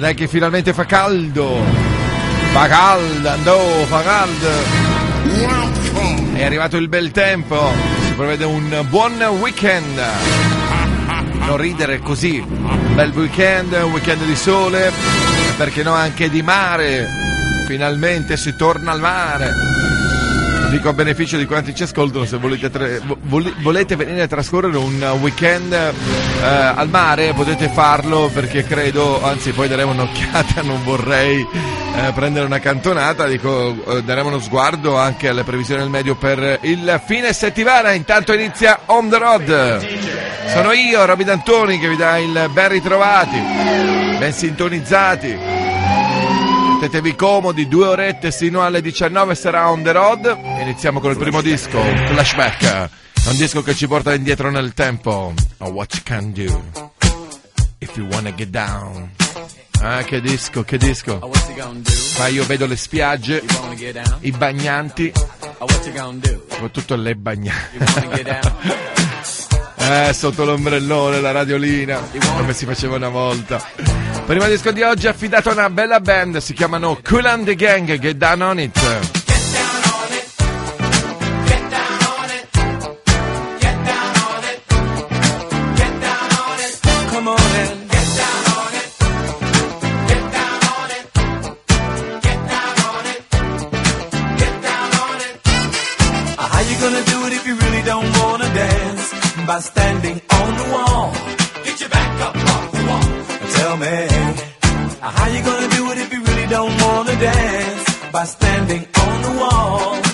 dai che finalmente fa caldo. Fa caldo, andò, fa caldo. È arrivato il bel tempo. Si prevede un buon weekend. Non ridere così. Bel weekend, un weekend di sole. Perché no anche di mare. Finalmente si torna al mare. Dico a beneficio di quanti ci ascoltano, se volete, tre, vol- volete venire a trascorrere un weekend eh, al mare potete farlo perché credo, anzi poi daremo un'occhiata, non vorrei eh, prendere una cantonata, dico eh, daremo uno sguardo anche alle previsioni del medio per il fine settimana, intanto inizia On The Road. Sono io, Roby D'Antoni, che vi dà il ben ritrovati, ben sintonizzati mettetevi comodi, due orette sino alle 19 sarà on the road. Iniziamo con il primo disco, Flashback. Un disco che ci porta indietro nel tempo. A oh, What You Can Do. If You Wanna Get Down. Ah, che disco, che disco. Ma io vedo le spiagge, i bagnanti, soprattutto le bagnanti. Eh, sotto l'ombrellone, la radiolina, come si faceva una volta. Primo disco di oggi è affidato a una bella band, si chiamano Cool and the Gang, Get Down On It. by standing on the wall. man. How you gonna do it if you really don't wanna dance? By standing on the wall.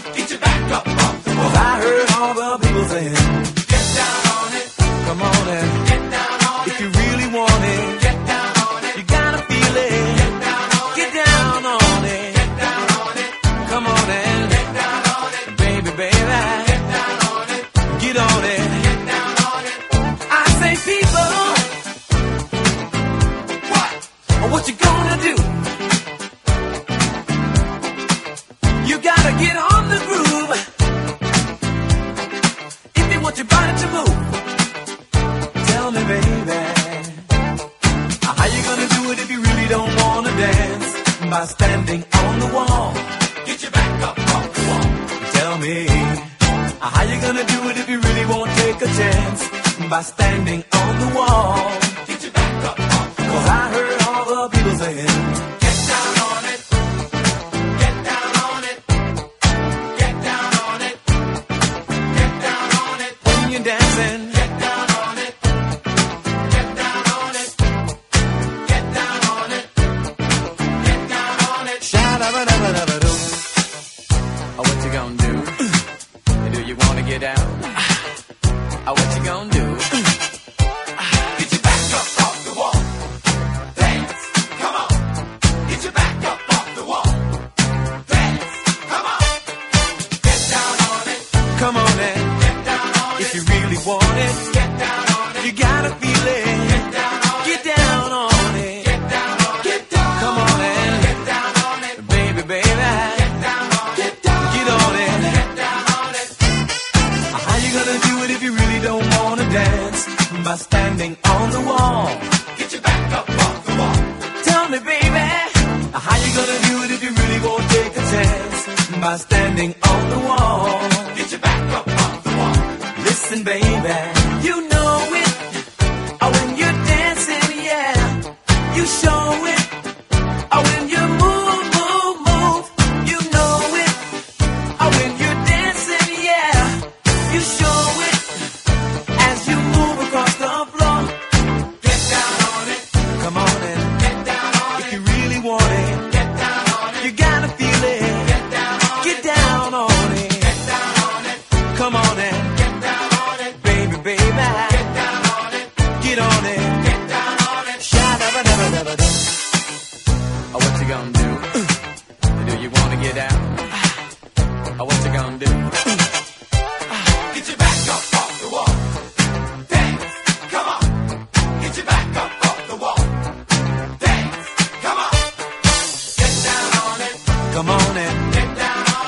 On it.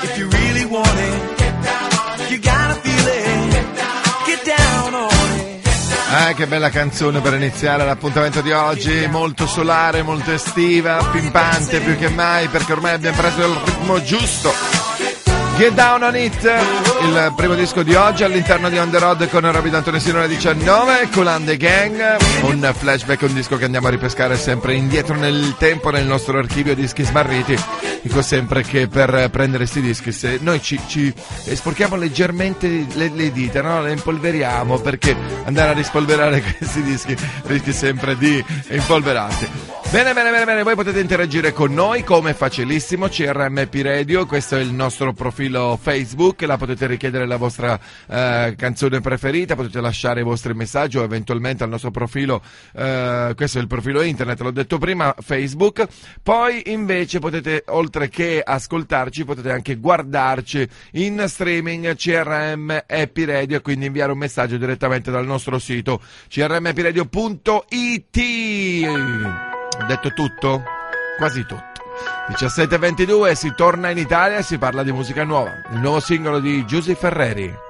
If you really want it, you gotta feel it. Get down on it. Ah, che bella canzone per iniziare l'appuntamento di oggi, molto solare, molto estiva, pimpante più che mai perché ormai abbiamo preso il ritmo giusto. Get Down on It, il primo disco di oggi all'interno di On The Road con Robby D'Antonesino alle 19, Colan The Gang, un flashback, un disco che andiamo a ripescare sempre indietro nel tempo nel nostro archivio dischi smarriti. Dico sempre che per prendere questi dischi se noi ci, ci sporchiamo leggermente le, le dita, no? le impolveriamo perché andare a rispolverare questi dischi rischi sempre di impolverarsi. Bene, bene, bene, bene, voi potete interagire con noi come facilissimo, CRMP Radio, questo è il nostro profilo Facebook, là potete richiedere la vostra eh, canzone preferita, potete lasciare i vostri messaggi o eventualmente al nostro profilo, eh, questo è il profilo internet, l'ho detto prima, Facebook, poi invece potete, oltre che ascoltarci, potete anche guardarci in streaming CRM Happy Radio e quindi inviare un messaggio direttamente dal nostro sito crmpradio.it. Ho detto tutto? Quasi tutto. 17.22 si torna in Italia e si parla di musica nuova. Il nuovo singolo di Giusy Ferreri.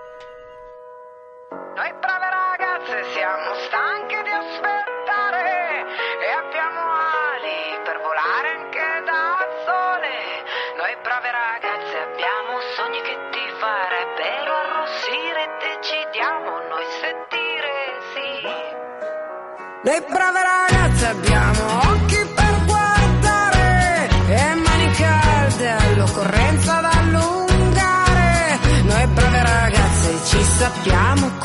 Noi brave ragazze abbiamo occhi per guardare e mani calde all'occorrenza da allungare. Noi brave ragazze ci sappiamo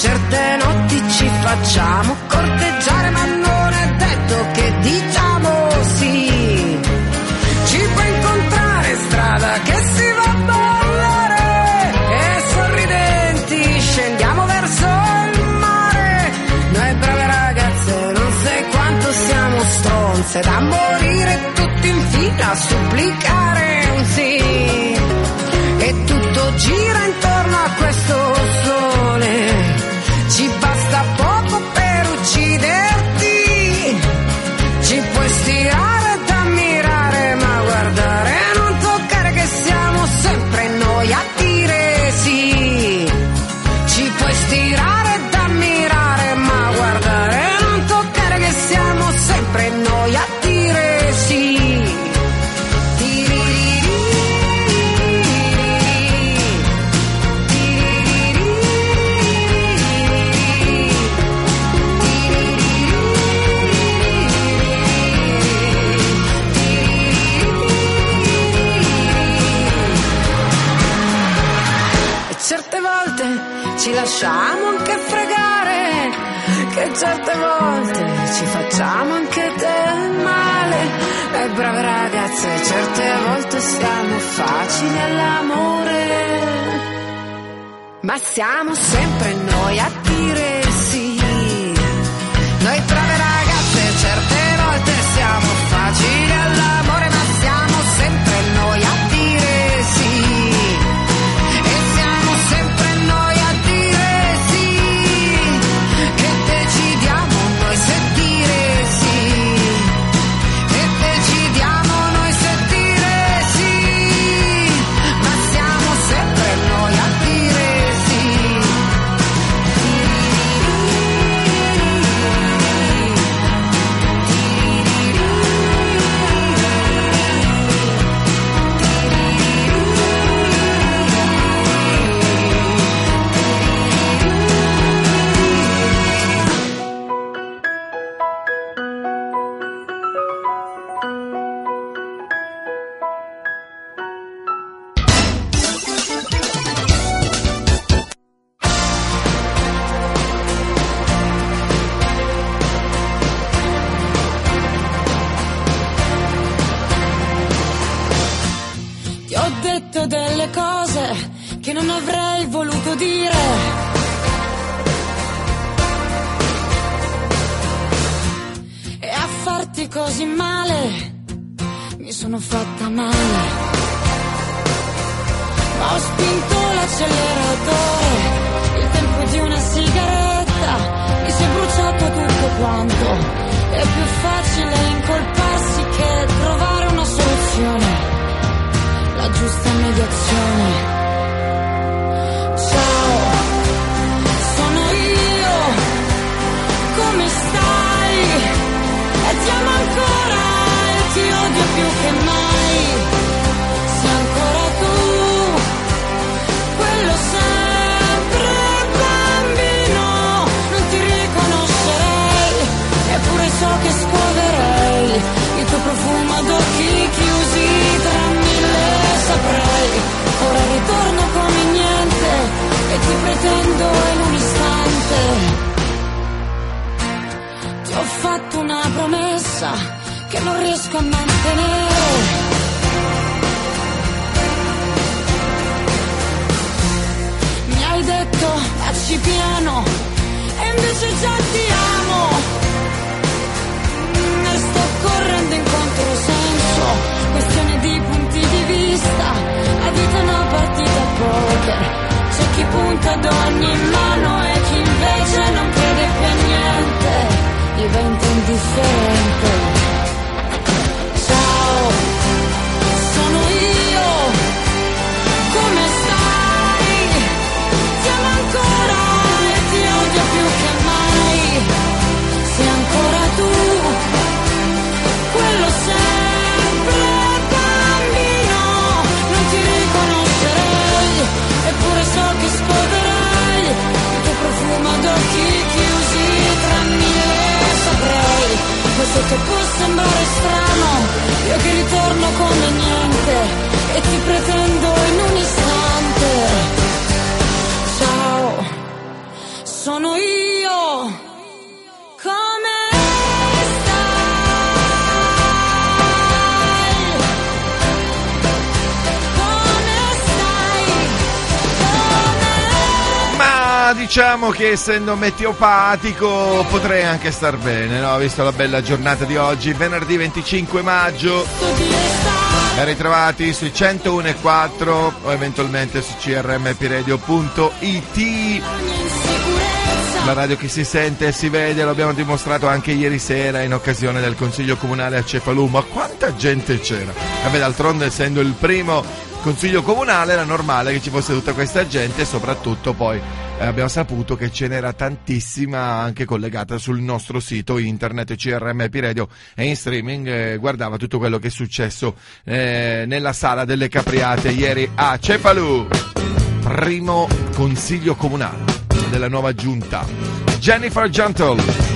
certe notti ci facciamo corteggiare ma non è detto che diciamo sì. Ci puoi incontrare in strada che si va a ballare e sorridenti scendiamo verso il mare. Noi brave ragazze non sai quanto siamo stronze da morire tutti in fila a supplicare un sì. E tutto gira facciamo anche del male. E brave ragazze, certe volte siamo facili all'amore, ma siamo sempre noi a dire sì. Noi brave voluto dire. E a farti così male, mi sono fatta male. Ma ho spinto l'acceleratore, il tempo di una sigaretta, mi si è bruciato tutto quanto. È più facile incolparsi che trovare una soluzione, la giusta mediazione. E ti odio più che mai. Sei ancora tu, quello sempre bambino, non ti riconoscerei, eppure so che scuoterei il tuo profumo ad occhi chiusi tra mille saprei. Ora ritorno come niente e ti pretendo in un istante. Ti ho fatto una promessa che non riesco a mantenere. Mi hai detto vacci piano e invece già ti amo. Mm, E sto correndo in controsenso, questione di punti di vista. La vita è una partita a poker. C'è chi punta ad ogni mano e chi invece non crede più a niente. Diventa indifferente. So che può sembrare strano, io che ritorno come niente e ti pretendo in un istante. Ciao, sono io. Diciamo che essendo meteopatico potrei anche star bene, no? Visto la bella giornata di oggi, venerdì 25 maggio. ritrovati sui 101.4 o eventualmente su crmpiradio.it. La radio che si sente e si vede, lo abbiamo dimostrato anche ieri sera in occasione del Consiglio Comunale a Cefalù, ma quanta gente c'era? Vabbè, d'altronde essendo il primo Consiglio Comunale era normale che ci fosse tutta questa gente e soprattutto poi eh, abbiamo saputo che ce n'era tantissima anche collegata sul nostro sito internet CRMP Radio e in streaming eh, guardava tutto quello che è successo eh, nella sala delle Capriate ieri a Cefalù primo consiglio comunale della nuova giunta. Jennifer Gentle.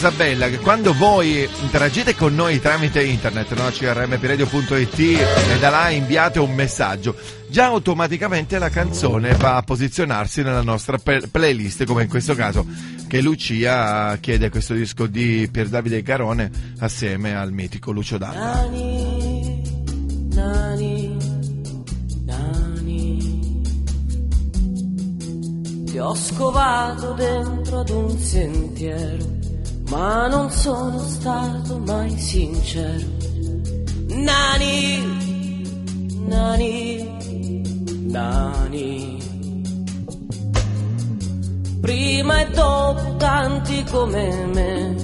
Cosa bella? Che quando voi interagite con noi tramite internet, no? crmpiradio.it e da là inviate un messaggio, già automaticamente la canzone va a posizionarsi nella nostra playlist, come in questo caso che Lucia chiede questo disco di Pier Davide Carone assieme al mitico Lucio Dalla. Nani, nani, nani. Ti ho scovato dentro ad un sentiero, ma non sono stato mai sincero. Nani, nani, nani. Prima e dopo tanti come me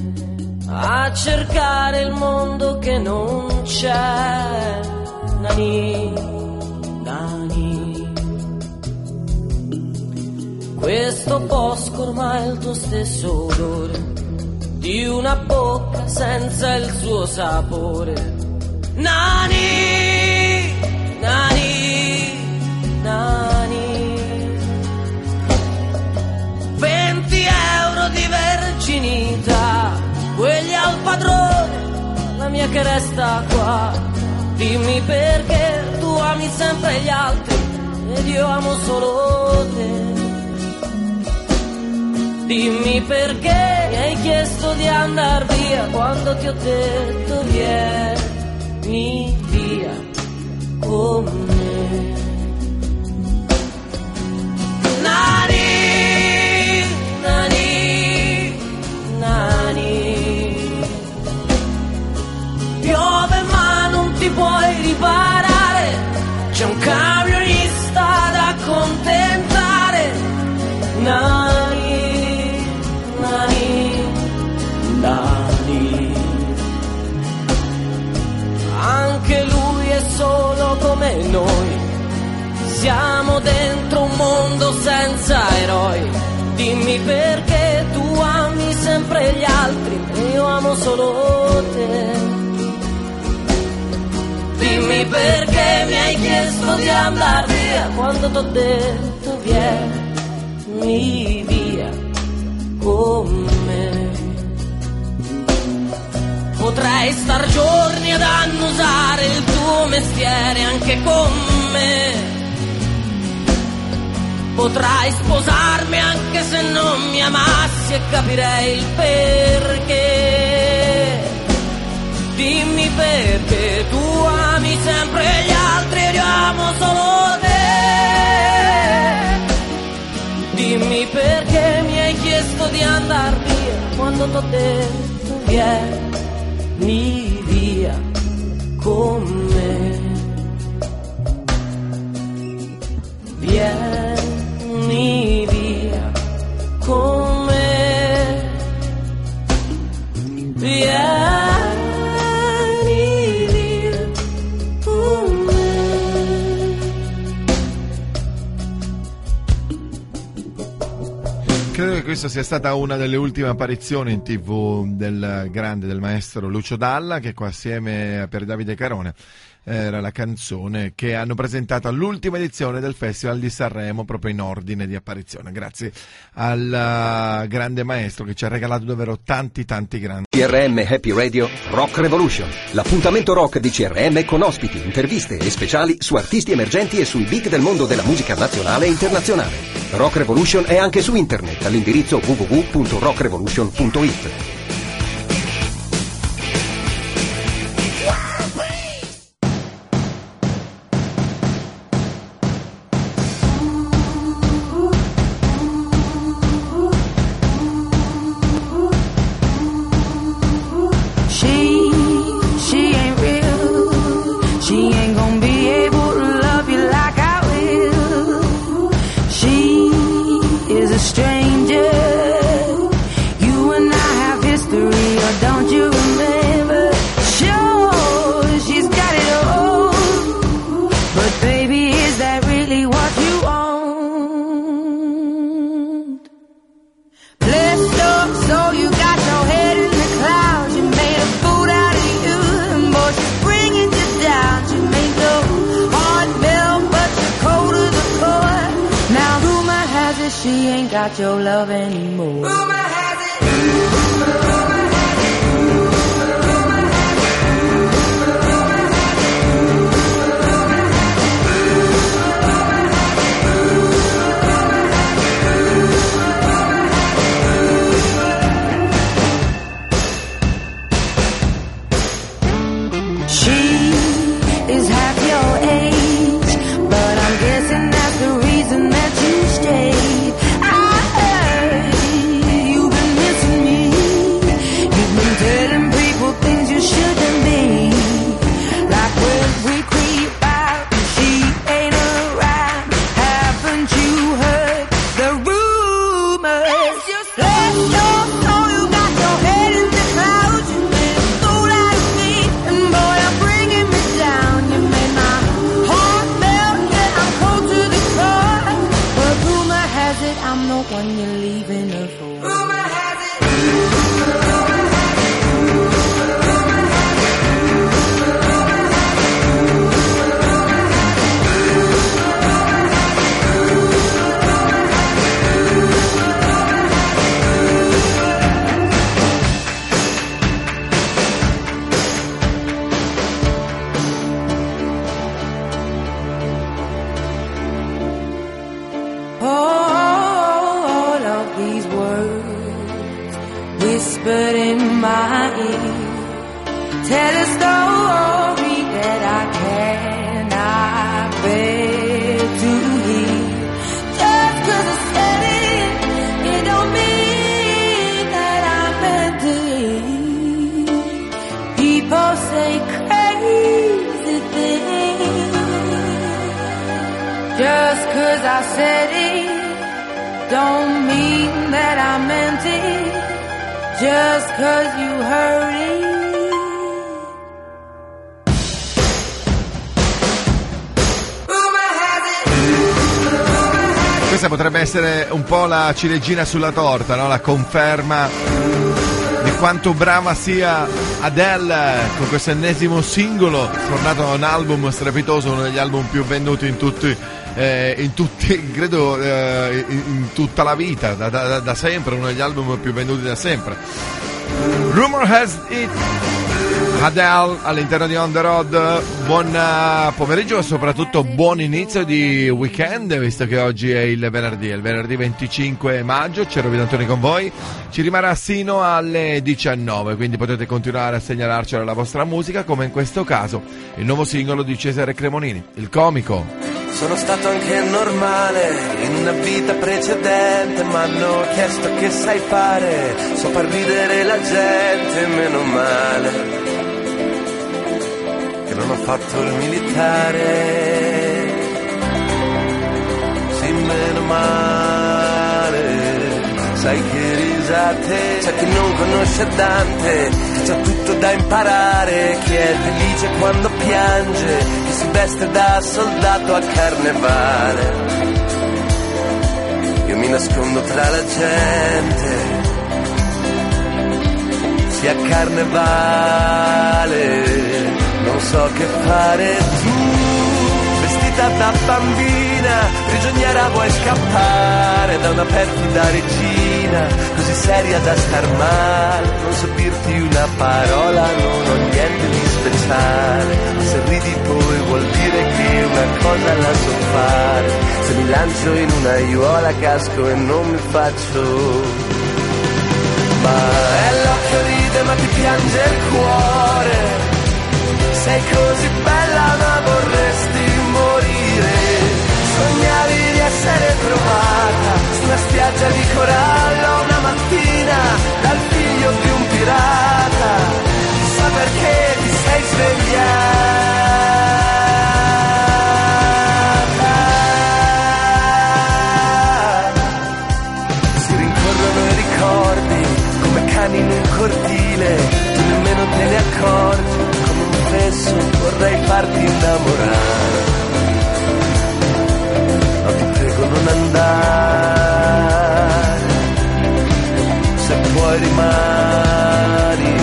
a cercare il mondo che non c'è. Nani, nani. Questo bosco ormai è il tuo stesso odore di una bocca senza il suo sapore. Nani, nani, nani. 20 euro di verginità, quelli al padrone, la mia che resta qua. Dimmi perché tu ami sempre gli altri ed io amo solo te. Dimmi perché mi hai chiesto di andar via quando ti ho detto vieni via con me. Nani, nani, nani. Piove ma non ti puoi riparare, Siamo dentro un mondo senza eroi. Dimmi perché tu ami sempre gli altri io amo solo te. Dimmi perché mi hai chiesto di andare via quando t'ho detto vieni via con me. Potrei star giorni ad annusare il tuo mestiere anche con me. Potrai sposarmi anche se non mi amassi e capirei il perché. Dimmi perché tu ami sempre gli altri e io amo solo te. Dimmi perché mi hai chiesto di andar via quando t'ho detto vieni via con me. Questa sia stata una delle ultime apparizioni in tv del grande, del maestro Lucio Dalla, che qua assieme per Davide Carone era la canzone che hanno presentato all'ultima edizione del Festival di Sanremo proprio in ordine di apparizione. Grazie al eh, grande maestro che ci ha regalato davvero tanti tanti grandi. CRM Happy Radio Rock Revolution. L'appuntamento rock di CRM con ospiti, interviste e speciali su artisti emergenti e sui beat del mondo della musica nazionale e internazionale. Rock Revolution è anche su internet all'indirizzo www.rockrevolution.it. la ciliegina sulla torta, no? la conferma di quanto brava sia Adele con questo ennesimo singolo, tornato a un album strepitoso, uno degli album più venduti in tutti, eh, in tutti credo eh, in, in tutta la vita, da, da- da sempre, uno degli album più venduti da sempre. Rumor has it. Adele all'interno di On The Road, buon eh, pomeriggio e soprattutto buon inizio di weekend, visto che oggi è il venerdì, è il venerdì 25 maggio, c'è Robin Antoni con voi, ci rimarrà sino alle 19, quindi potete continuare a segnalarcela la vostra musica, come in questo caso il nuovo singolo di Cesare Cremonini, il comico. Sono stato anche normale in una vita precedente, ma hanno chiesto che sai fare, so far ridere la gente, meno male. Non ho fatto il militare, sì, meno male. Sai che risate, c'è chi non conosce Dante, c'ha tutto da imparare, chi è felice quando piange, chi si veste da soldato a carnevale. Io mi nascondo tra la gente, sia carnevale, non so che fare tu, vestita da bambina, prigioniera vuoi scappare da una perfida regina, così seria da star male, non so dirti una parola, non ho niente di speciale, se ridi poi vuol dire che una cosa la so fare, se mi lancio in una aiuola casco e non mi faccio ma è l'occhio ride ma ti piange il cuore sei così bella ma vorresti morire. Sognavi di essere trovata su una spiaggia di corallo una mattina dal figlio di un pirata. Chissà perché ti sei svegliata. Si rincorrono i ricordi come cani in un cortile, tu nemmeno te ne accorgi, adesso vorrei farti innamorare. Ma ti prego non andare, se puoi rimani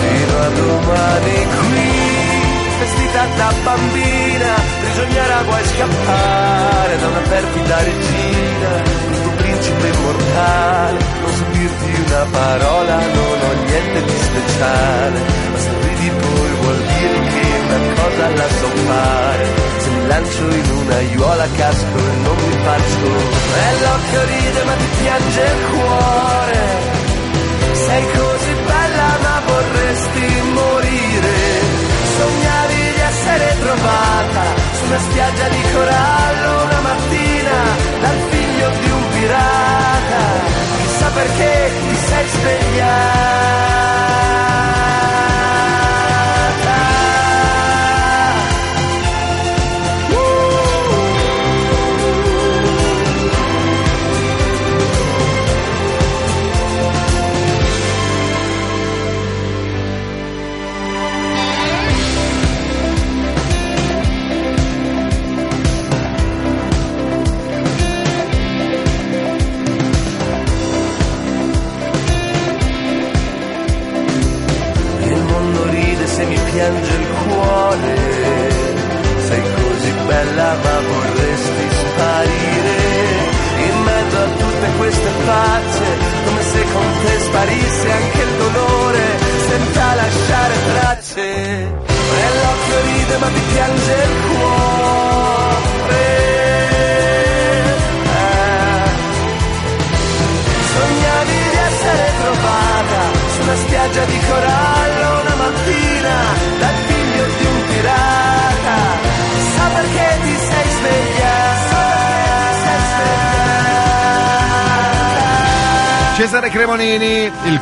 fino a domani qui, vestita da bambina, prigioniera vuoi scappare da una perfida regina. Principe mortale, non sentirti una parola, non ho niente di speciale, dalla soffare Se mi lancio in una aiuola casco e non mi faccio E l'occhio ride ma ti piange il cuore. Sei così bella ma vorresti morire. Sognavi di essere trovata Su una spiaggia di corallo una mattina Dal figlio di un pirata. Chissà perché ti sei svegliata.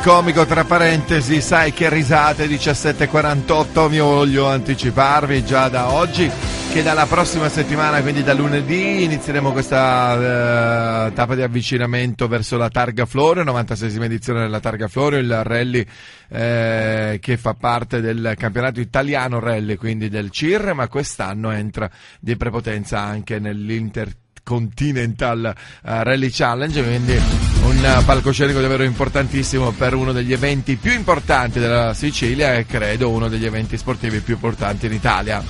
Comico tra parentesi, sai che risate 17.48, mi voglio anticiparvi già da oggi che dalla prossima settimana, quindi da lunedì, inizieremo questa eh, tappa di avvicinamento verso la Targa Florio, 96esima edizione della Targa Florio, il rally eh, che fa parte del campionato italiano rally, quindi del CIR, ma quest'anno entra di prepotenza anche nell'Inter Continental eh, Rally Challenge, quindi un palcoscenico davvero importantissimo per uno degli eventi più importanti della Sicilia e credo uno degli eventi sportivi più importanti in Italia.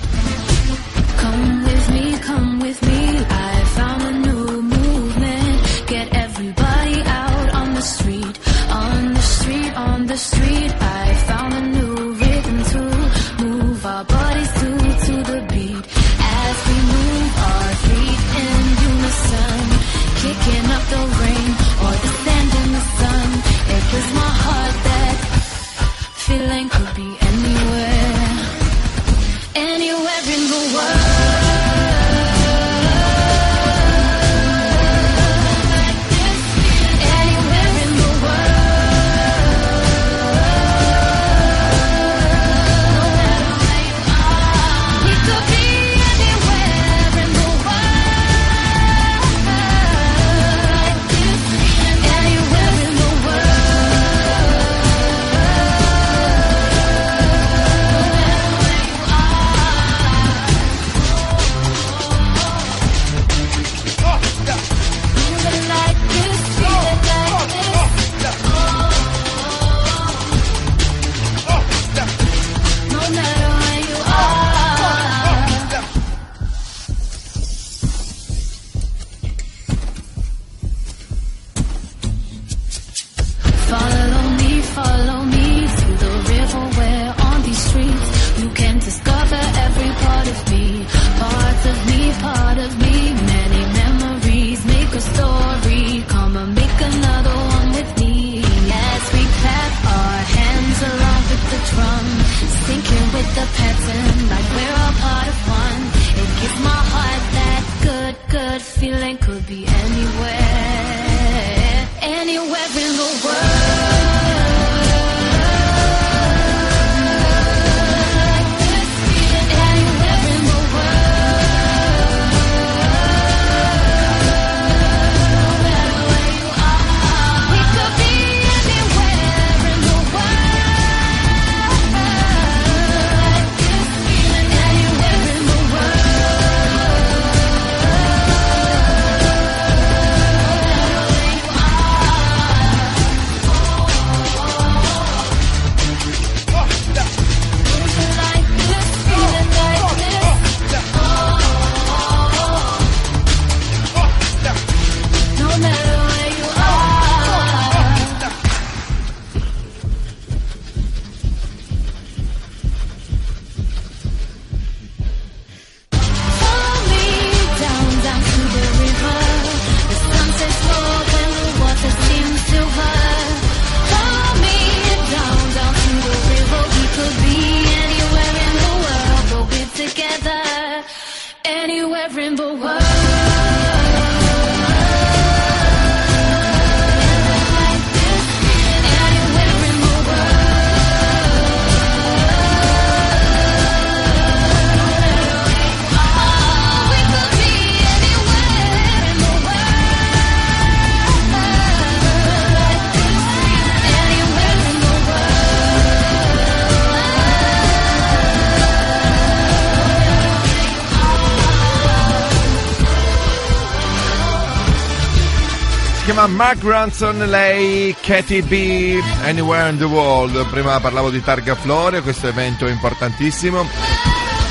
Mark Ronson, lei Katy B, Anywhere in the World. Prima parlavo di Targa Florio, questo evento importantissimo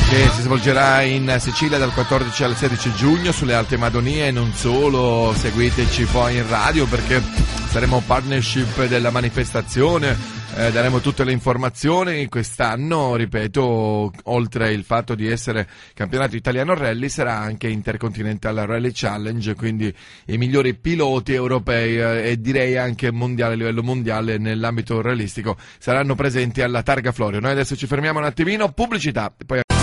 che si svolgerà in Sicilia dal 14 al 16 giugno sulle Alte Madonie e non solo, seguiteci poi in radio perché saremo partnership della manifestazione eh, daremo tutte le informazioni. Quest'anno, ripeto, oltre il fatto di essere campionato italiano rally, sarà anche Intercontinental Rally Challenge, quindi i migliori piloti europei eh, e direi anche mondiale, a livello mondiale nell'ambito rallistico saranno presenti alla Targa Florio. Noi adesso ci fermiamo un attimino, pubblicità. Poi...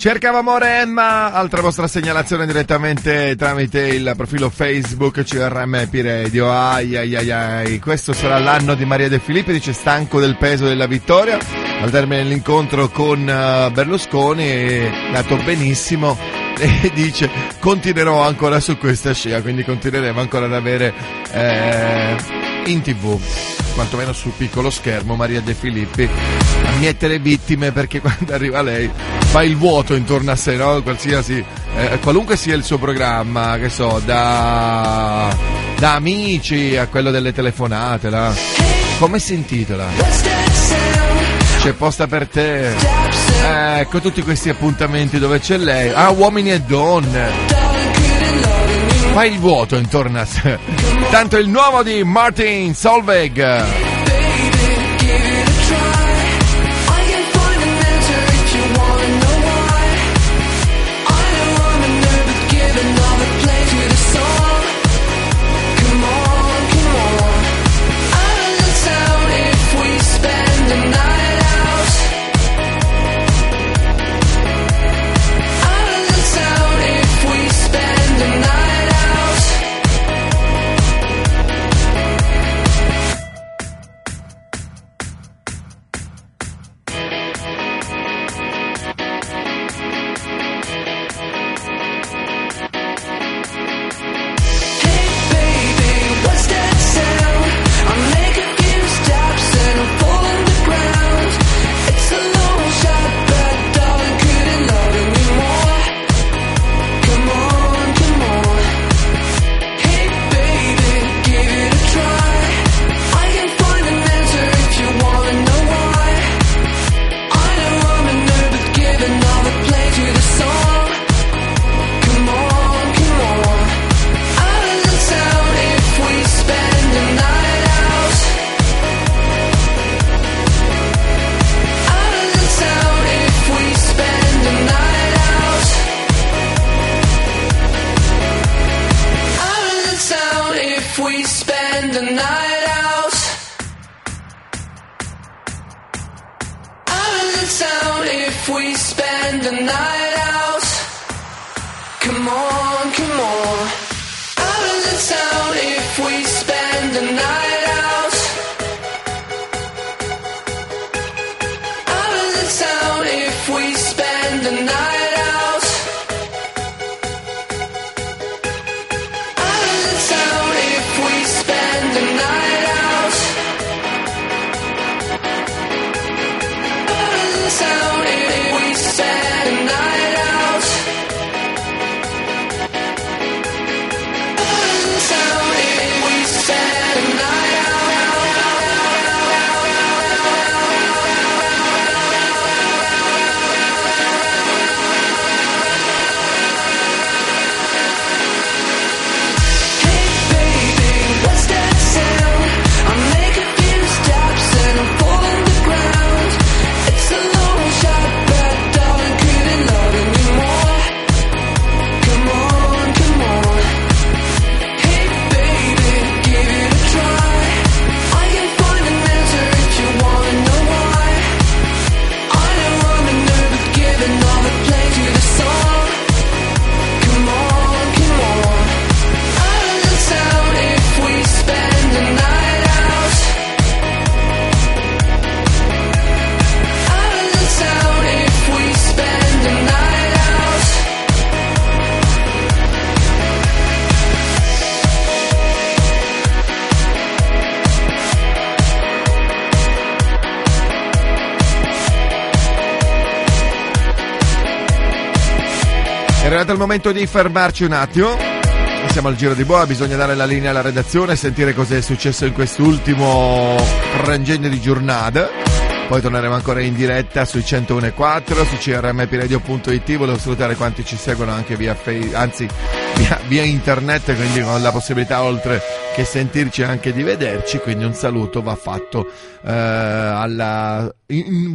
contro. Cercava amore Emma, altra vostra segnalazione direttamente tramite il profilo Facebook CRM Radio. Ai ai ai ai. Questo sarà l'anno di Maria De Filippi, dice stanco del peso della vittoria. Al termine dell'incontro con eh, Berlusconi è nato benissimo e dice continuerò ancora su questa scia, quindi continueremo ancora ad avere eh, in tv quantomeno sul piccolo schermo Maria De Filippi a mietere vittime perché quando arriva lei fa il vuoto intorno a sé, no? Qualsiasi, eh, qualunque sia il suo programma, che so, da, da amici a quello delle telefonate, là. come si intitola? C'è posta per te. Ecco tutti questi appuntamenti dove c'è lei. Ah, uomini e donne. Fai il vuoto intorno a sé. Tanto il nuovo di Martin Solveig. Momento di fermarci un attimo. Siamo al giro di boa, bisogna dare la linea alla redazione e sentire cosa è successo in quest'ultimo frangente di giornata. Poi torneremo ancora in diretta sui 101.4, su crmpiradio.it. Volevo salutare quanti ci seguono anche via, Face- anzi, via, via internet, quindi con la possibilità oltre che sentirci anche di vederci. Quindi un saluto va fatto eh, alla in- in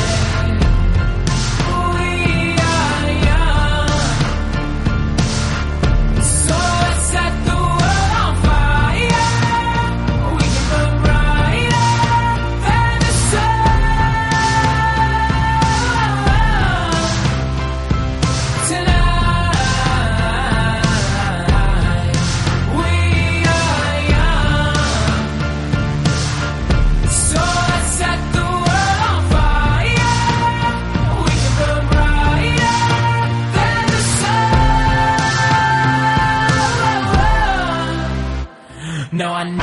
No, I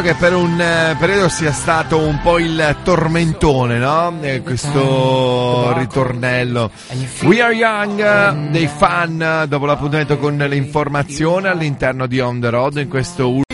immagino che per un eh, periodo sia stato un po' il tormentone, no? Eh, questo ritornello. We Are Young, eh, dei fan, dopo l'appuntamento con l'informazione all'interno di On The Road in questo ultimo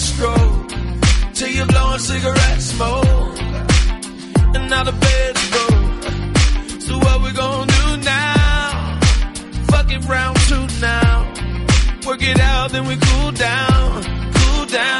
stroll till you're blowing cigarette smoke, and now the bed's broke. So what we gonna do now? Fucking round two now. Work it out, then we cool down, cool down.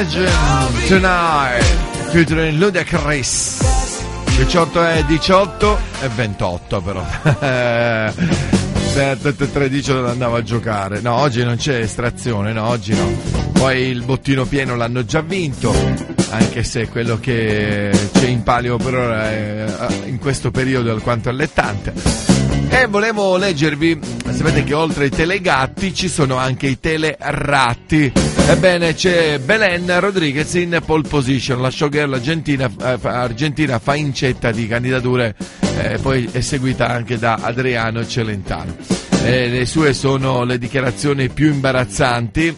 Legend Tonight featuring Ludacris 18 e 18 e 28 però. Per 13 non andavo a giocare. No oggi non c'è estrazione no oggi no. Poi il bottino pieno l'hanno già vinto anche se quello che c'è in palio per ora è eh, in questo periodo è alquanto allettante. E volevo leggervi, sapete che oltre ai telegatti ci sono anche i teleratti. Ebbene, c'è Belen Rodriguez in pole position, la showgirl argentina, eh, argentina fa incetta di candidature, eh, poi è seguita anche da Adriano Celentano. Eh, le sue sono le dichiarazioni più imbarazzanti,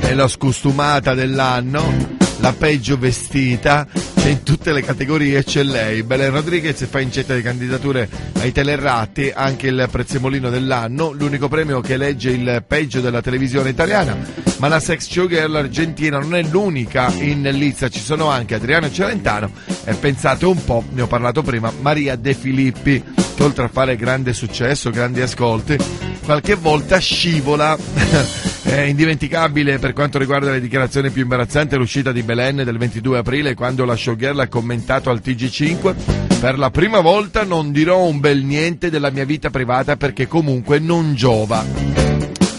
è la scostumata dell'anno, la peggio vestita, c'è in tutte le categorie c'è lei. Belen Rodriguez fa incetta di candidature ai teleratti, anche il prezzemolino dell'anno, l'unico premio che elegge il peggio della televisione italiana. Ma la sex showgirl argentina non è l'unica in lizza, ci sono anche Adriano Celentano e pensate un po', ne ho parlato prima, Maria De Filippi, che oltre a fare grande successo, grandi ascolti, qualche volta scivola. È indimenticabile per quanto riguarda le dichiarazioni più imbarazzanti l'uscita di Belen del 22 aprile quando la showgirl ha commentato al TG5 per la prima volta non dirò un bel niente della mia vita privata perché comunque non giova.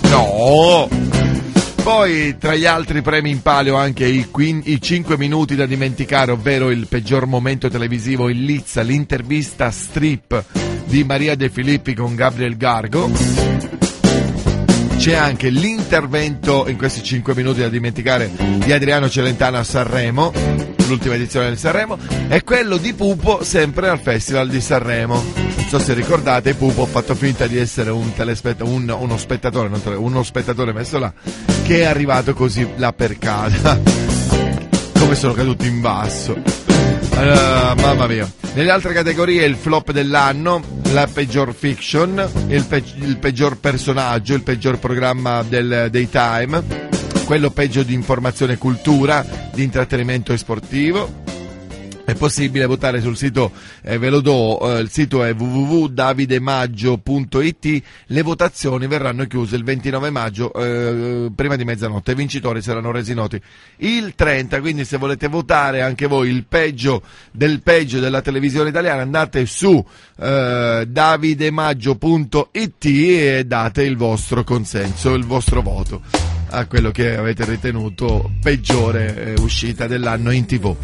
No! Poi tra gli altri premi in palio anche i, quin- i 5 minuti da dimenticare, ovvero il peggior momento televisivo in Lizza, l'intervista strip di Maria De Filippi con Gabriel Gargo. C'è anche l'intervento in questi 5 minuti da dimenticare di Adriano Celentano a Sanremo, l'ultima edizione del Sanremo, e quello di Pupo sempre al Festival di Sanremo. Non so se ricordate, Pupo ha fatto finta di essere un un- uno spettatore, non tele- uno spettatore messo là, che è arrivato così là per casa. Come sono caduti in basso. Allora, mamma mia. Nelle altre categorie il flop dell'anno, la peggior fiction, il, pe- il peggior personaggio, il peggior programma del daytime, quello peggio di informazione e cultura, di intrattenimento e sportivo. È possibile votare sul sito, eh, ve lo do, eh, il sito è www.davidemaggio.it, le votazioni verranno chiuse il 29 maggio eh, prima di mezzanotte, i vincitori saranno resi noti il 30, quindi se volete votare anche voi il peggio del peggio della televisione italiana andate su eh, davidemaggio.it e date il vostro consenso, il vostro voto a quello che avete ritenuto peggiore eh, uscita dell'anno in tv.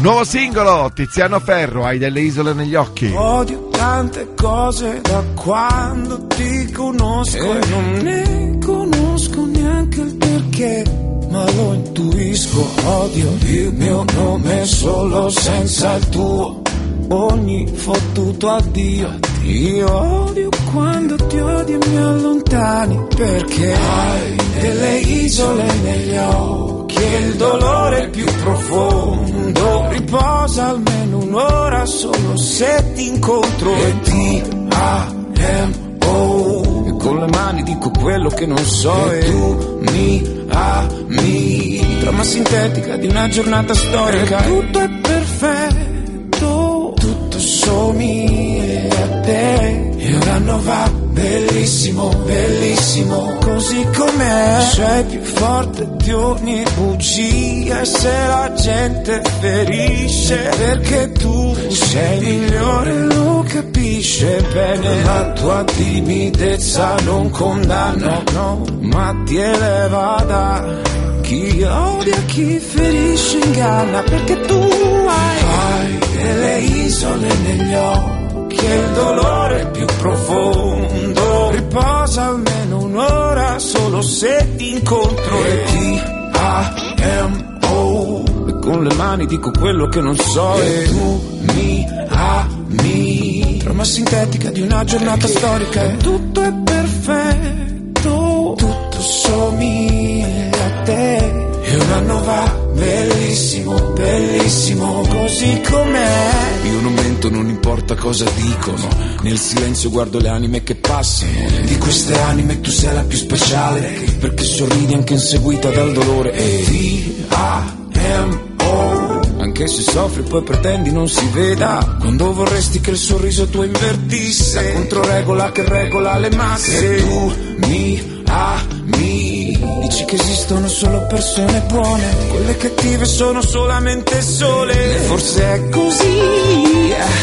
Nuovo singolo, Tiziano Ferro, hai delle isole negli occhi. Odio tante cose da quando ti conosco e non ne conosco neanche il perché, ma lo intuisco. Odio il mio nome solo senza il tuo, ogni fottuto addio. Io odio quando ti odio e mi allontani perché hai delle isole negli occhi e il dolore più profondo. Riposa almeno un'ora solo se ti incontro. E ti amo e con le mani dico quello che non so. E, tu mi ami. Trama sintetica di una giornata storica. E tutto è somiglia a te. E un anno va bellissimo, bellissimo. Così com'è? Sei più forte di ogni bugia. E se la gente ferisce Perché tu sei migliore? Lo capisce bene. La tua timidezza non condanna no, Ma ti eleva da chi odia, chi ferisce, inganna Perché tu hai, hai delle isole negli occhi E il dolore più profondo. Riposa almeno un'ora solo se ti incontro. E ti A-M-O E con le mani dico quello che non so. E tu mi ami Trama sintetica di una giornata storica. E tutto è perfetto. Tutto somiglia a te e un anno va bellissimo, bellissimo, così com'è. Io non mento, non importa cosa dicono. Nel silenzio guardo le anime che passano. Di queste anime tu sei la più speciale. Perché sorridi anche inseguita dal dolore. E T-A-M-O. Anche se soffri poi pretendi non si veda. Quando vorresti che il sorriso tuo invertisse. La controregola che regola le masse. E tu mi ami. Dici che esistono solo persone buone, quelle cattive sono solamente sole. E forse è così.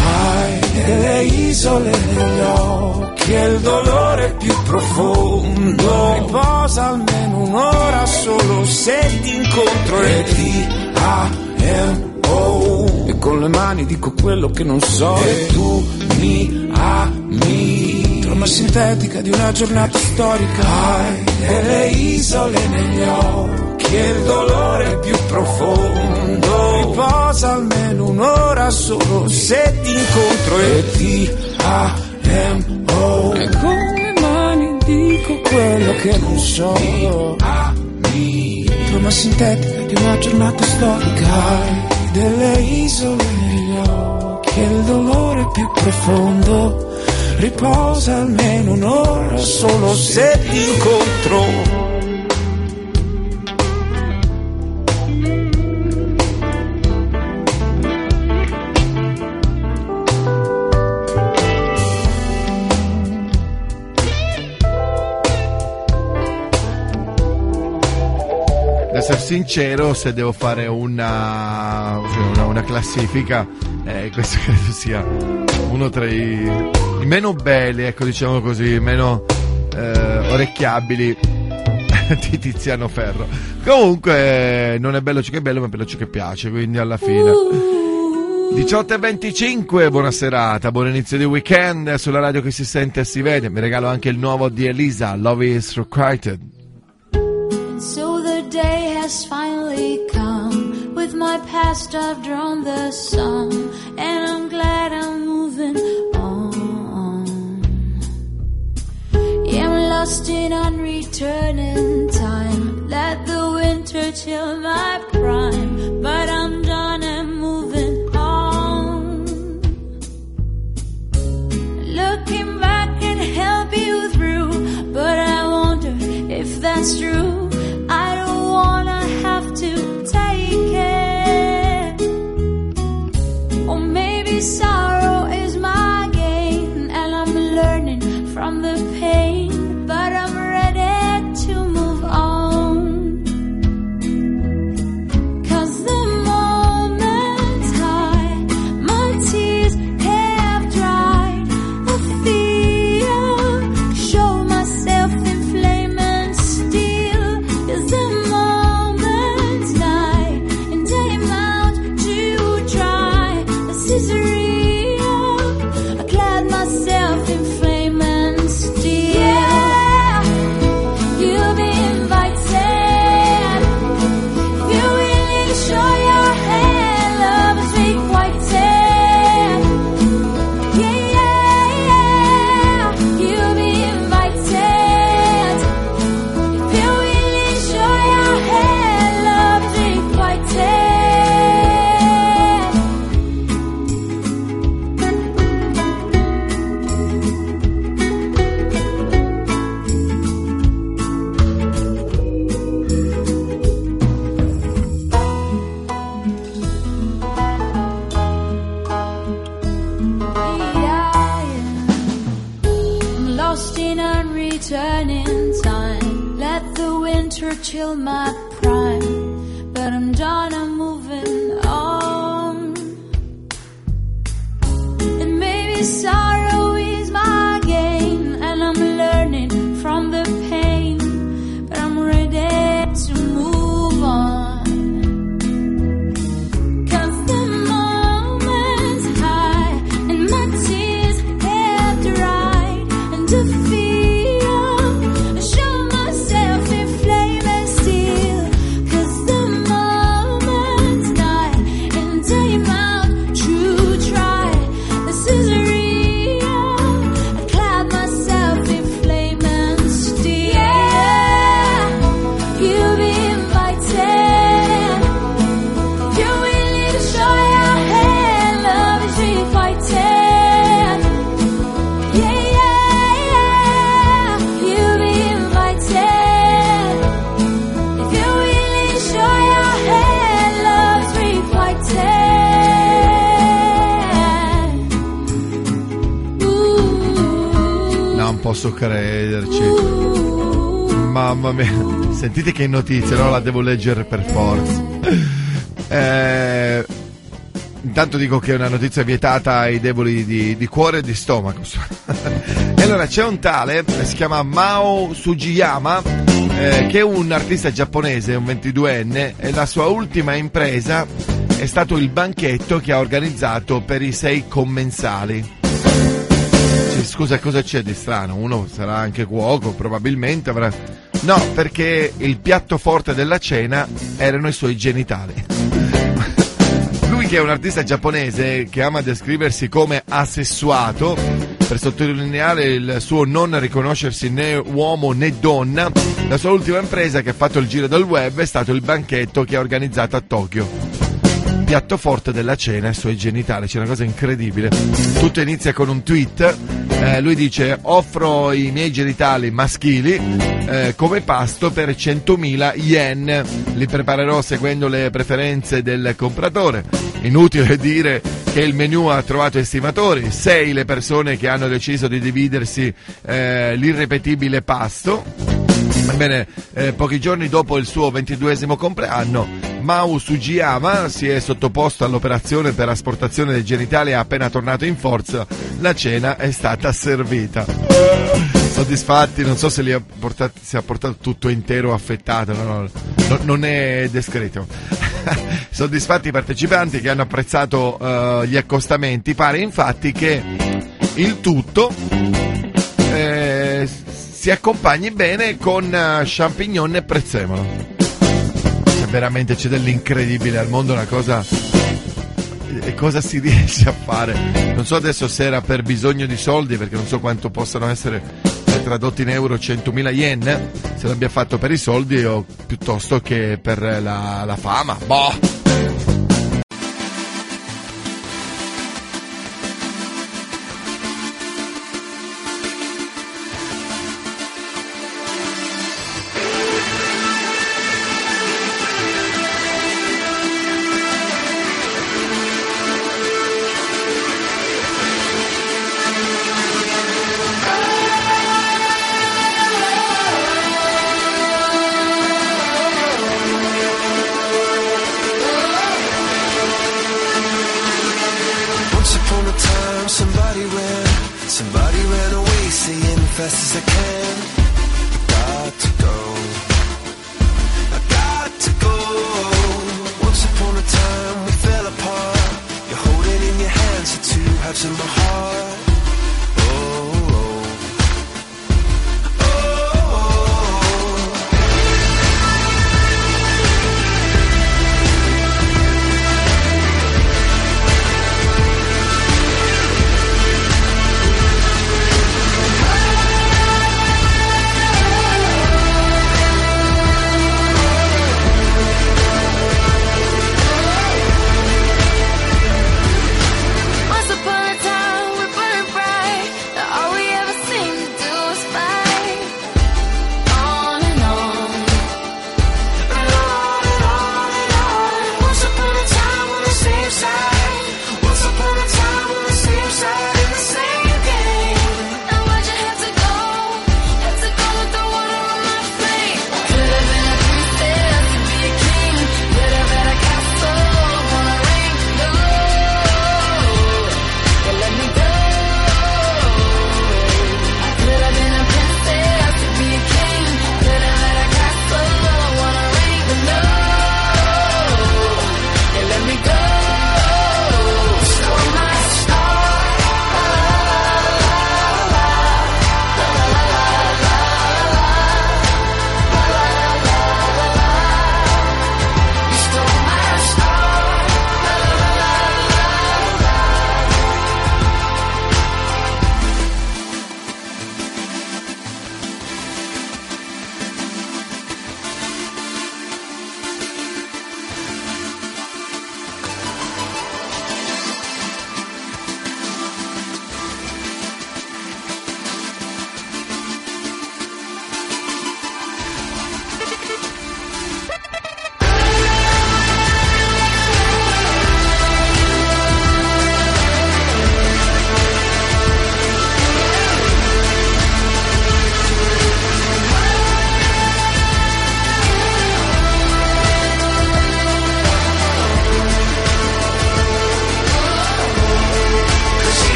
Hai delle isole negli occhi e il dolore più profondo. Riposa almeno un'ora solo se ti incontro e ti A-M-O. E con le mani dico quello che non so. E tu mi ami. Trama sintetica di una giornata storica. Hai delle isole negli occhi il dolore più profondo. Riposa almeno un'ora solo se ti incontro e ti A-M-O. E con le mani dico quello che non so. Trama sintetica di una giornata storica. Hai delle isole negli occhi il dolore più profondo. Riposa almeno un'ora solo se ti incontro. Essere sincero, se devo fare una, una, una classifica, eh, questo credo sia uno tra i meno belli, ecco diciamo così, meno eh, orecchiabili di Tiziano Ferro. Comunque non è bello ciò che è bello, ma è bello ciò che piace, quindi alla fine. 18 e 25, buona serata, buon inizio di weekend sulla radio che si sente e si vede. Mi regalo anche il nuovo di Elisa, Love is Requited. So the day has finally come. With my past, I've drawn the sum, and I'm glad I'm moving on. Lost in unreturning time. Let the winter chill my prime, but I'm done and moving on. Looking back can help you through, but I wonder if that's true. I don't wanna have to take it. Or maybe sorrow moving Sentite che notizia, no? La devo leggere per forza. Eh, intanto dico che è una notizia vietata ai deboli di, di cuore e di stomaco. e allora c'è un tale, si chiama Mao Sugiyama, eh, che è un artista giapponese, un 22enne, e la sua ultima impresa è stato il banchetto che ha organizzato per i sei commensali. Scusa, cosa c'è di strano? Uno sarà anche cuoco, probabilmente avrà. No, perché il piatto forte della cena erano i suoi genitali. Lui che è un artista giapponese che ama descriversi come asessuato, per sottolineare il suo non riconoscersi né uomo né donna, la sua ultima impresa che ha fatto il giro del web è stato il banchetto che ha organizzato a Tokyo piatto forte della cena i suoi genitali. C'è una cosa incredibile. Tutto inizia con un tweet. Eh, lui dice: Offro i miei genitali maschili eh, come pasto per 100.000 yen. Li preparerò seguendo le preferenze del compratore. Inutile dire che il menù ha trovato estimatori. Sei le persone che hanno deciso di dividersi eh, l'irrepetibile pasto. Ebbene, eh, pochi giorni dopo il suo ventiduesimo compleanno, Mao Sugiyama si è sottoposto all'operazione per asportazione dei genitali e appena tornato in forza, la cena è stata servita. Soddisfatti, non so se li ha portati, si è portato tutto intero affettato, no, no, no, non è descritto. Soddisfatti i partecipanti che hanno apprezzato eh, gli accostamenti, pare infatti che il tutto eh, si accompagni bene con eh, champignon e prezzemolo. Cioè, veramente c'è dell'incredibile al mondo, una cosa. E cosa si riesce a fare? Non so adesso se era per bisogno di soldi, perché non so quanto possano essere eh, tradotti in euro 100.000 yen, se l'abbia fatto per i soldi o piuttosto che per la, la fama. Boh!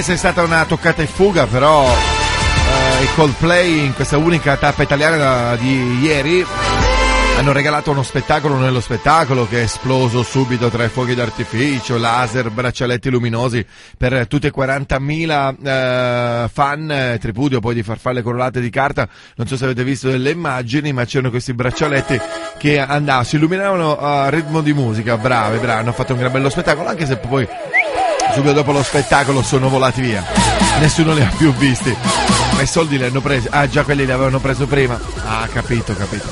Anche se è stata una toccata e fuga, però eh, i Coldplay in questa unica tappa italiana di ieri hanno regalato uno spettacolo nello spettacolo che è esploso subito tra i fuochi d'artificio, laser, braccialetti luminosi per tutti e 40.000 eh, fan, eh, tripudio poi di farfalle corolate di carta. Non so se avete visto delle immagini, ma c'erano questi braccialetti che andavano, si illuminavano a ritmo di musica. Bravi, bravi, hanno fatto un gran bello spettacolo, anche se poi subito dopo lo spettacolo sono volati via. Nessuno li ha più visti. Ma i soldi li hanno presi. Ah, già quelli li avevano preso prima. Ah, capito, capito.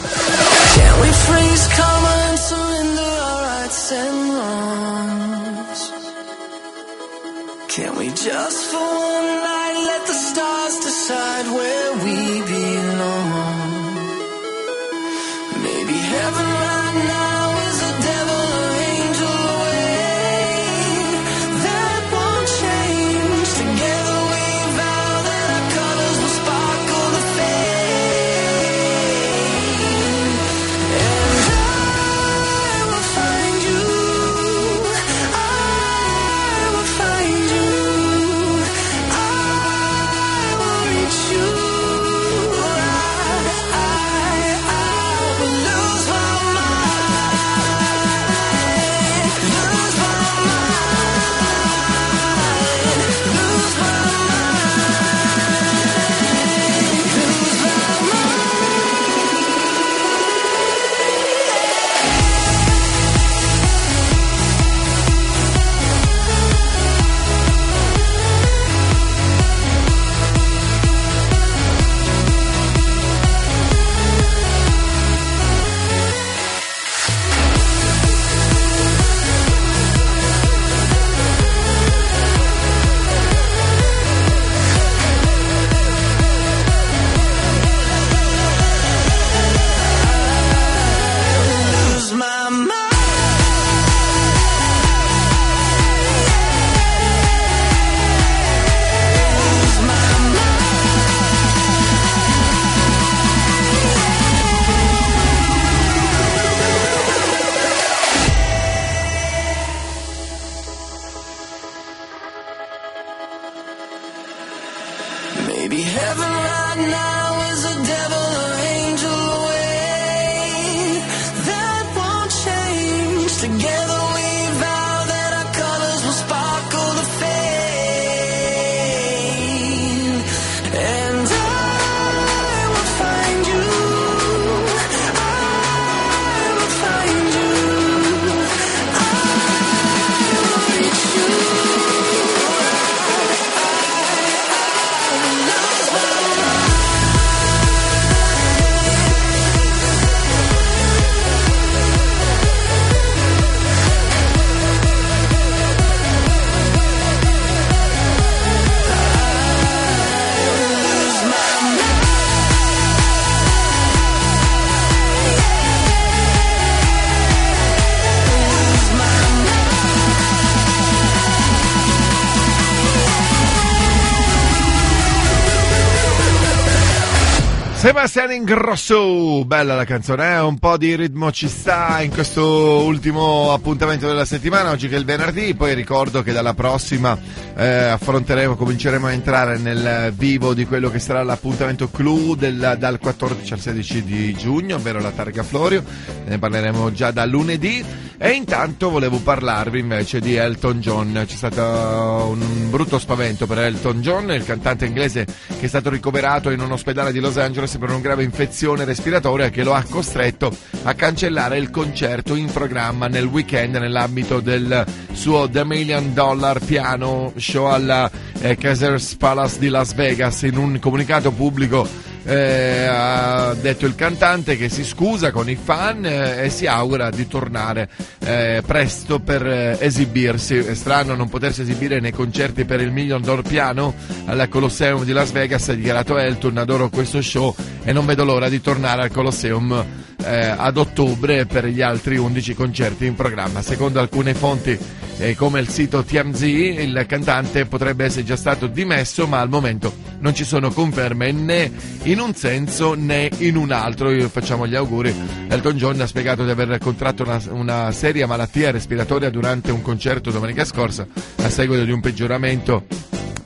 Can we just for one night let the stars decide where we belong? Sebastian Ingrosso, bella la canzone, eh? un po' di ritmo ci sta in questo ultimo appuntamento della settimana, oggi che è il venerdì, poi ricordo che dalla prossima eh, affronteremo, cominceremo a entrare nel vivo di quello che sarà l'appuntamento clou del- dal 14 al 16 di giugno, ovvero la Targa Florio, ne parleremo già da lunedì e intanto volevo parlarvi invece di Elton John, c'è stato un brutto spavento per Elton John, il cantante inglese che è stato ricoverato in un ospedale di Los Angeles per una grave infezione respiratoria che lo ha costretto a cancellare il concerto in programma nel weekend nell'ambito del suo The Million Dollar Piano Show alla eh, Caesars Palace di Las Vegas. In un comunicato pubblico eh, ha detto il cantante che si scusa con i fan eh, e si augura di tornare eh, presto per eh, esibirsi. È strano non potersi esibire nei concerti per il Million Dollar Piano al Colosseum di Las Vegas, ha dichiarato Elton, adoro questo show e non vedo l'ora di tornare al Colosseum eh, ad ottobre per gli altri 11 concerti in programma. Secondo alcune fonti eh, come il sito TMZ, il cantante potrebbe essere già stato dimesso, ma al momento non ci sono conferme né in un senso né in un altro. Io facciamo gli auguri. Elton John ha spiegato di aver contratto una, una seria malattia respiratoria durante un concerto domenica scorsa a seguito di un peggioramento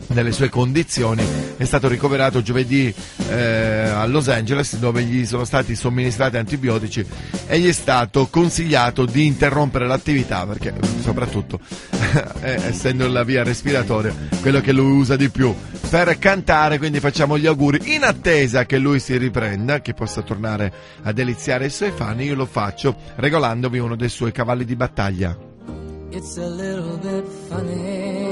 nelle sue condizioni, è stato ricoverato giovedì eh, a Los Angeles dove gli sono stati somministrati antibiotici e gli è stato consigliato di interrompere l'attività perché soprattutto eh, essendo la via respiratoria quello che lui usa di più per cantare, quindi facciamo gli auguri in attesa che lui si riprenda, che possa tornare a deliziare i suoi fan, io lo faccio regolandovi uno dei suoi cavalli di battaglia. It's a little bit funny,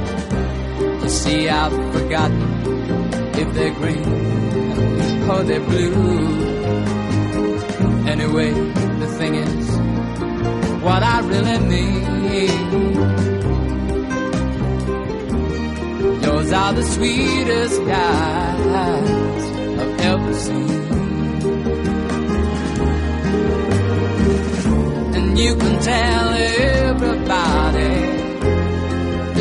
See, I've forgotten if they're green or they're blue. Anyway, the thing is, what I really mean. Yours are the sweetest eyes I've ever seen. And you can tell everybody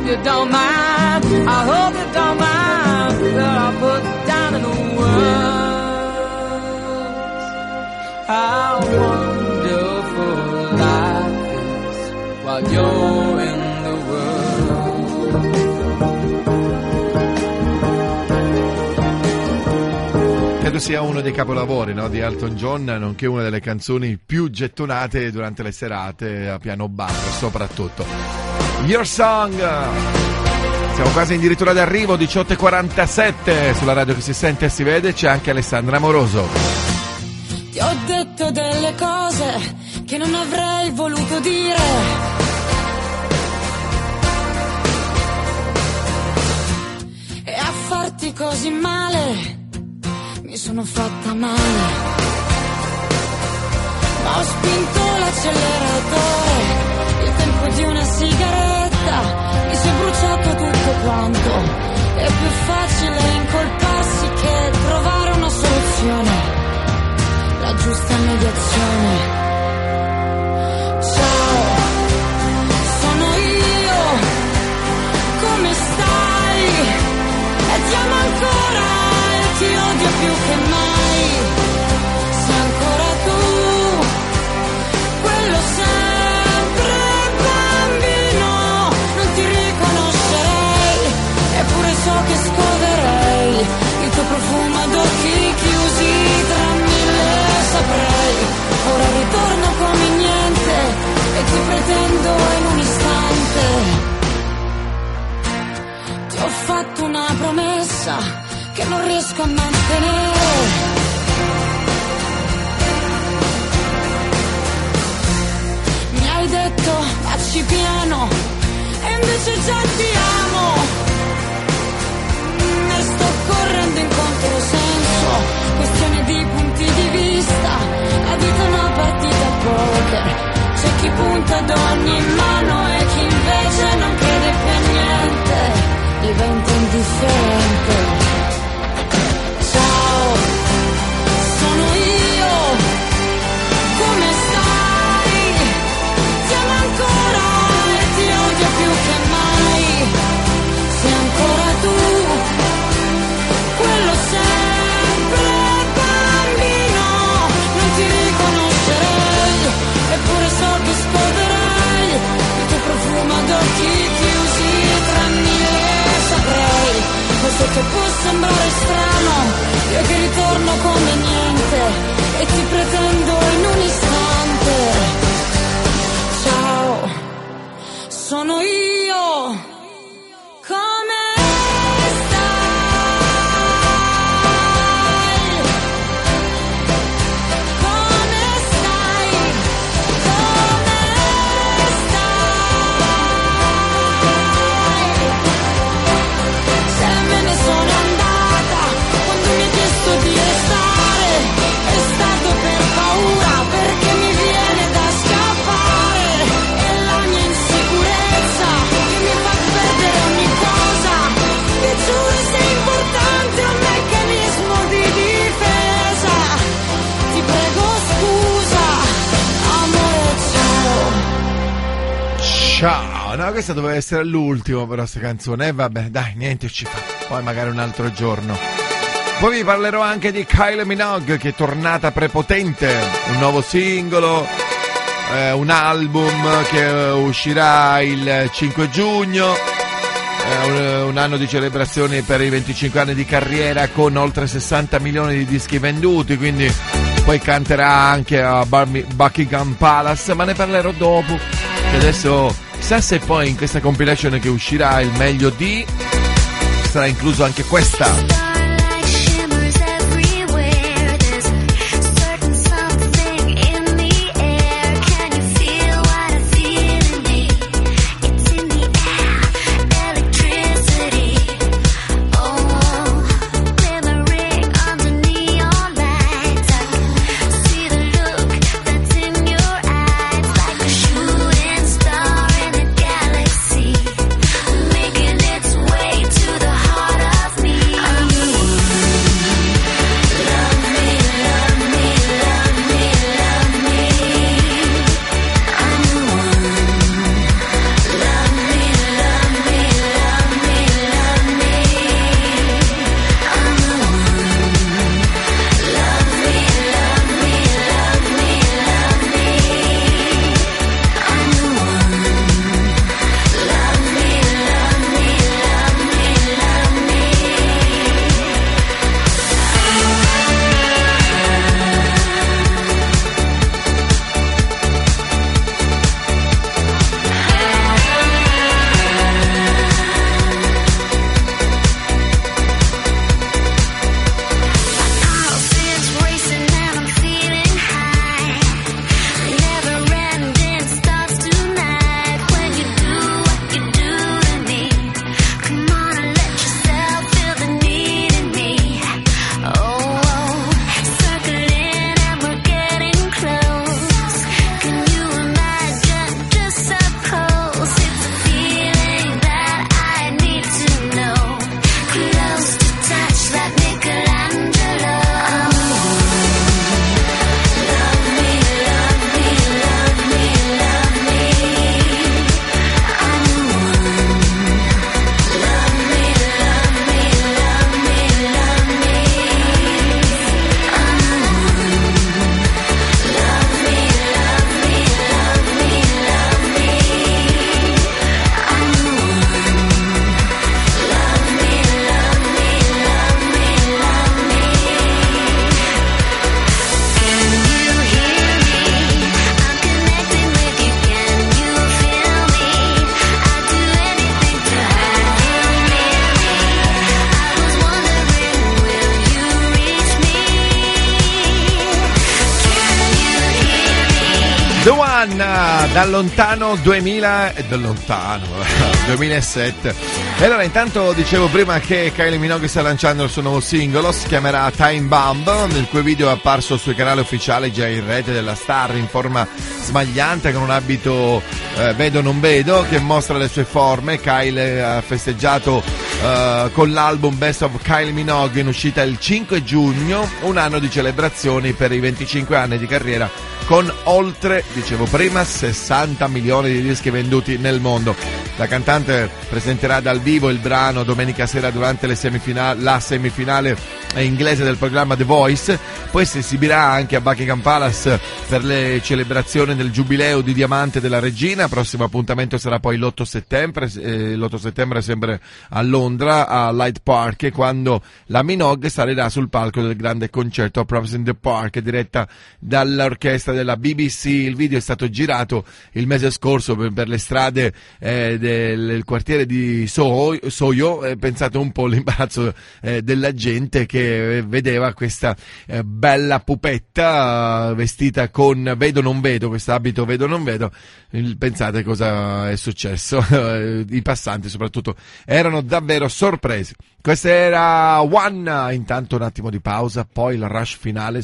hope you don't mind. I hope you don't mind that I put down in the words how wonderful life is while you're in the Credo sia uno dei capolavori no, di Elton John, nonché una delle canzoni più gettonate durante le serate a piano basso, soprattutto. Your Song! Siamo quasi addirittura d'arrivo, 18.47 sulla radio che si sente e si vede, c'è anche Alessandra Amoroso. Ti ho detto delle cose che non avrei voluto dire. E a farti così male mi sono fatta male. Ma ho spinto l'acceleratore, di una sigaretta mi si è bruciato tutto quanto. È più facile incolparsi che trovare una soluzione, la giusta mediazione. ti amo ancora e ti odio più che mai. Ciao, profumo ad occhi chiusi tra mille saprei. Ora ritorno come niente e ti pretendo in un istante. Ti ho fatto una promessa che non riesco a mantenere. Mi hai detto vacci piano e invece già ti amo. Correndo in controsenso, questione di punti di vista. La vita è una partita a poker. C'è chi punta ad ogni mano e chi invece non crede più a niente. Diventa indifferente. Questo che può sembrare strano, io che ritorno come niente e ti pretendo in un istante. Ciao, sono io. No, questa doveva essere l'ultimo però questa canzone. E vabbè, dai, niente ci fa. Poi magari un altro giorno. Poi vi parlerò anche di Kylie Minogue che è tornata prepotente, un nuovo singolo, eh, un album che eh, uscirà il 5 giugno, eh, un, un anno di celebrazioni per i 25 anni di carriera con oltre 60 milioni di dischi venduti, quindi poi canterà anche a Buckingham Palace, ma ne parlerò dopo, che adesso chissà se poi in questa compilation che uscirà il meglio di sarà incluso anche questa. Lontano 2000 e dal lontano 2007. E allora intanto dicevo prima che Kylie Minogue sta lanciando il suo nuovo singolo, si chiamerà Time Bomb, nel cui video è apparso sul canale ufficiale già in rete della star in forma smagliante con un abito eh, vedo non vedo che mostra le sue forme. Kylie ha festeggiato eh, con l'album Best of Kylie Minogue in uscita il 5 giugno, un anno di celebrazioni per i 25 anni di carriera con oltre, dicevo prima, 60 milioni di dischi venduti nel mondo. La cantante presenterà dal vivo il brano domenica sera durante semifinali, la semifinale inglese del programma The Voice, poi si esibirà anche a Buckingham Palace per le celebrazioni del giubileo di diamante della regina, prossimo appuntamento sarà poi l'8 settembre, eh, l'8 settembre sempre a Londra, a Light Park, quando la Minogue salirà sul palco del grande concerto a Promise in the Park, diretta dall'orchestra della BBC. Il video è stato girato il mese scorso per, per le strade eh, del, quartiere di Soho, Soyo, eh, pensate un po' all'imbarazzo eh, della gente che vedeva questa eh, bella pupetta vestita con vedo non vedo, questo abito vedo non vedo, pensate cosa è successo, i passanti soprattutto erano davvero sorpresi. Questa era One, intanto un attimo di pausa, poi il rush finale.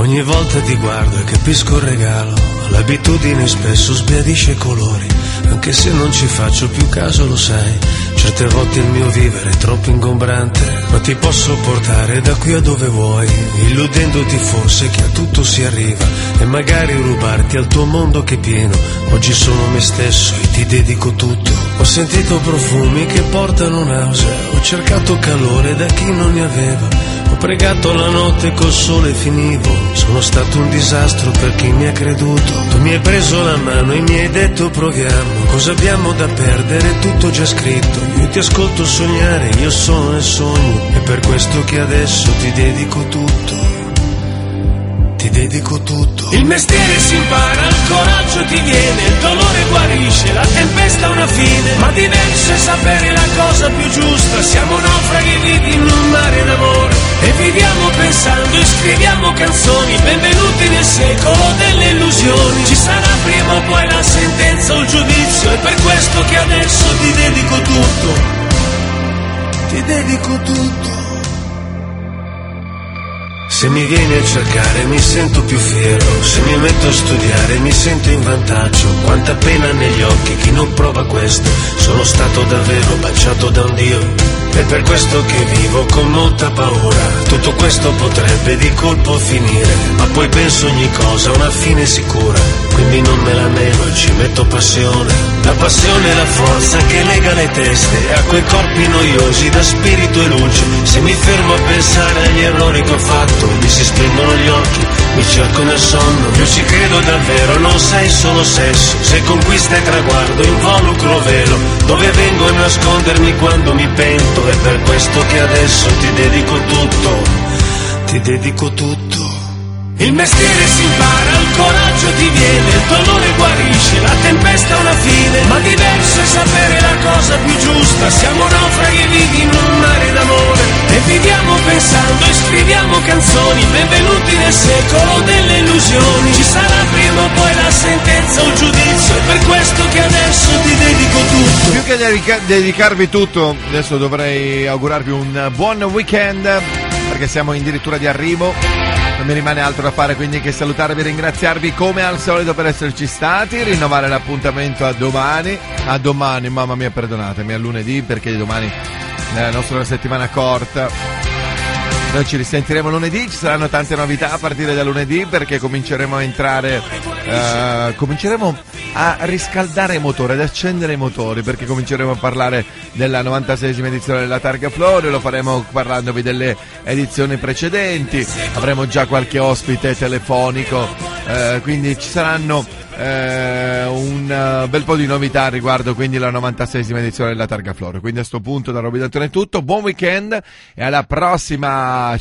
Ogni volta ti guardo e capisco il regalo, l'abitudine spesso sbiadisce i colori, anche se non ci faccio più caso lo sai, certe volte il mio vivere è troppo ingombrante, ma ti posso portare da qui a dove vuoi, illudendoti forse che a tutto si arriva e magari rubarti al tuo mondo che è pieno, oggi sono me stesso e ti dedico tutto, ho sentito profumi che portano nausea, ho cercato calore da chi non ne aveva, pregato la notte col sole finivo, sono stato un disastro per chi mi ha creduto. Tu mi hai preso la mano e mi hai detto proviamo, cosa abbiamo da perdere, tutto già scritto. Io ti ascolto sognare, io sono nel sogno, è per questo che adesso ti dedico tutto. Ti dedico tutto. Il mestiere si impara, il coraggio ti viene, il dolore guarisce, la tempesta ha una fine, ma diverso è sapere la cosa più giusta. Siamo naufraghi vivi in un mare d'amore e viviamo pensando e scriviamo canzoni. Benvenuti nel secolo delle illusioni. Ci sarà prima o poi la sentenza o il giudizio, è per questo che adesso ti dedico tutto. Ti dedico tutto. Se mi vieni a cercare mi sento più fiero, se mi metto a studiare mi sento in vantaggio. Quanta pena negli occhi chi non prova questo. Sono stato davvero baciato da un Dio. È per questo che vivo con molta paura. Tutto questo potrebbe di colpo finire. Ma poi penso ogni cosa ha una fine sicura. Quindi non me la nego e ci metto passione. La passione è la forza che lega le teste a quei corpi noiosi da spirito e luce. Se mi fermo a pensare agli errori che ho fatto, mi si spengono gli occhi, mi cerco nel sonno. Io ci credo davvero, non sei solo sesso. Se conquista e traguardo, involucro velo. Dove vengo a nascondermi quando mi pento. È per questo che adesso ti dedico tutto. Ti dedico tutto. Il mestiere si impara, il coraggio ti viene, il dolore guarisce, la tempesta ha una fine, ma diverso è sapere la cosa più giusta. Siamo naufraghi vivi in un mare d'amore e viviamo pensando e scriviamo canzoni, benvenuti nel secolo delle illusioni. Ci sarà prima o poi la sentenza o il giudizio, è per questo che adesso ti dedico tutto. Più che dedica- dedicarvi tutto, adesso dovrei augurarvi un buon weekend perché siamo addirittura di arrivo. Non mi rimane altro da fare quindi che salutarvi e ringraziarvi come al solito per esserci stati, rinnovare l'appuntamento a domani, a domani, mamma mia perdonatemi, a lunedì perché domani nella nostra settimana corta noi ci risentiremo lunedì, ci saranno tante novità a partire da lunedì perché cominceremo a entrare, eh, cominceremo a riscaldare i motori, ad accendere i motori perché cominceremo a parlare della 96esima edizione della Targa Florio, lo faremo parlandovi delle edizioni precedenti, avremo già qualche ospite telefonico, eh, quindi ci saranno eh, un uh, bel po' di novità riguardo quindi la 96esima edizione della Targa Florio. Quindi a questo punto da Roby D'Antone è tutto, buon weekend e alla prossima!